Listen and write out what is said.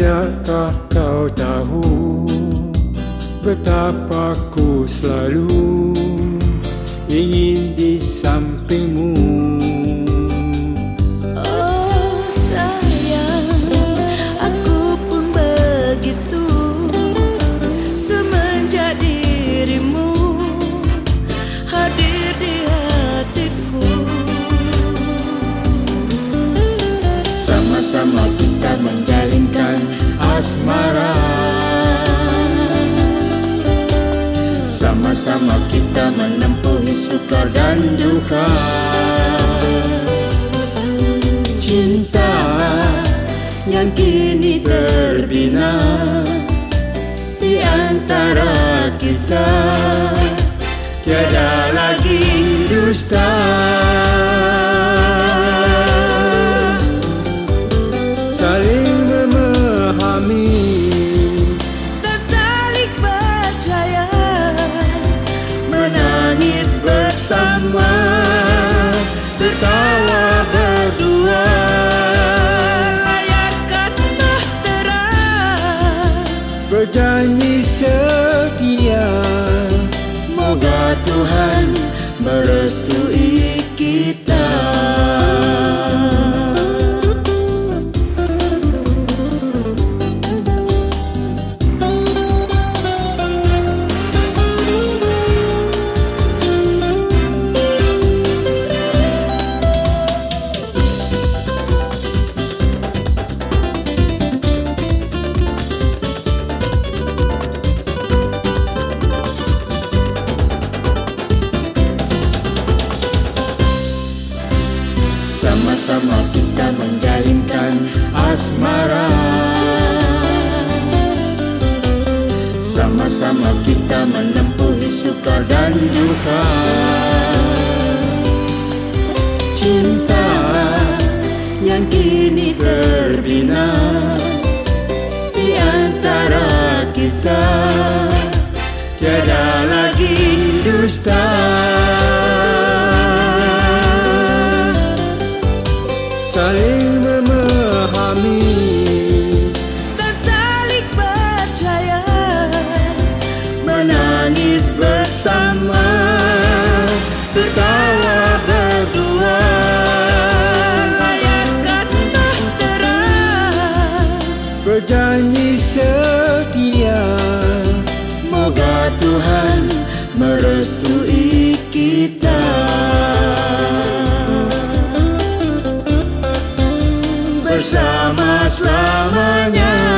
Tidakkah kau tahu Betapa ku selalu Ingin di sampingmu? Asmara. Sama-sama kita menempuhi suka dan duka. Cinta yang kini terbina Di antara kita. Tiada lagi dusta bersama Tertawa berdua. Layarkan bahtera Berjanji setia Moga Tuhan merestui Sama-sama kita menjalinkan asmara. Sama-sama kita menempuhi suka dan duka. Cinta yang kini terbina Di antara kita Tiada lagi dusta tertawa berdua. Layarkanlah terang. Berjanji setia. Moga Tuhan merestui kita. Bersama selamanya.